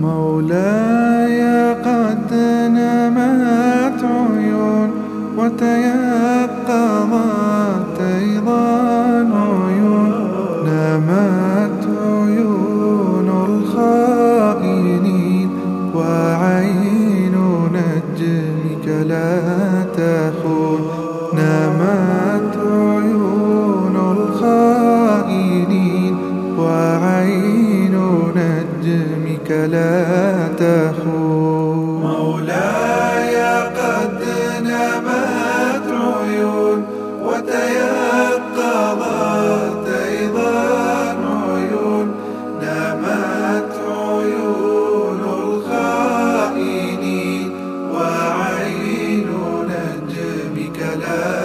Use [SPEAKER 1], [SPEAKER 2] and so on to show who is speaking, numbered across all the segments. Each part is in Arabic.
[SPEAKER 1] مولاي قد نمت عيون وتيقظت أيضا عيون. نمت عيون الخائنين وعين نجمك لا تخون. نمت نجمك لا تخون.
[SPEAKER 2] مولاي قد نمت عيون وتيقظت أيضا عيون. نمت عيون الخائنين وعين نجمك لا تخون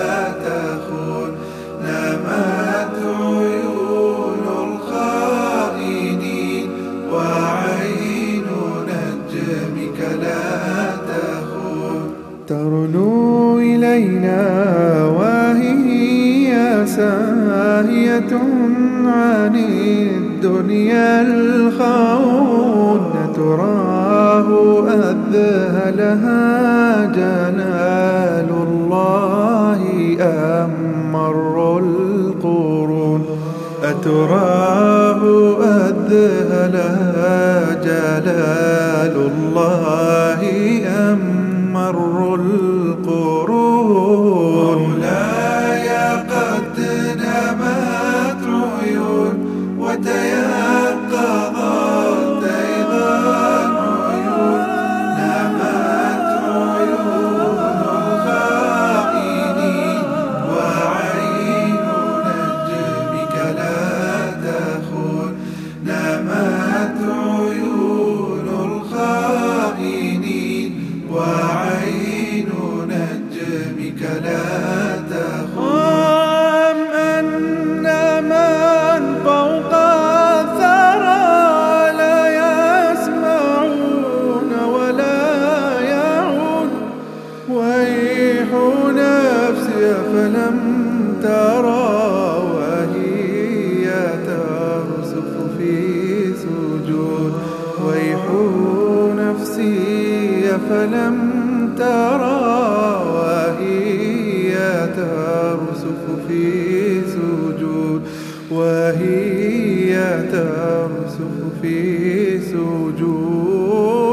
[SPEAKER 1] إلينا وهي ساهية عن الدنيا الخون تراه أذهلها جلال الله أم مر القرون أتراه أذهلها جلال الله أم مر القرون فلم ترى وهي ترسخ في سجود. ويح نفسي فلم ترى وهي ترسخ في سجود. وهي ترسخ في سجود.